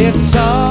It's all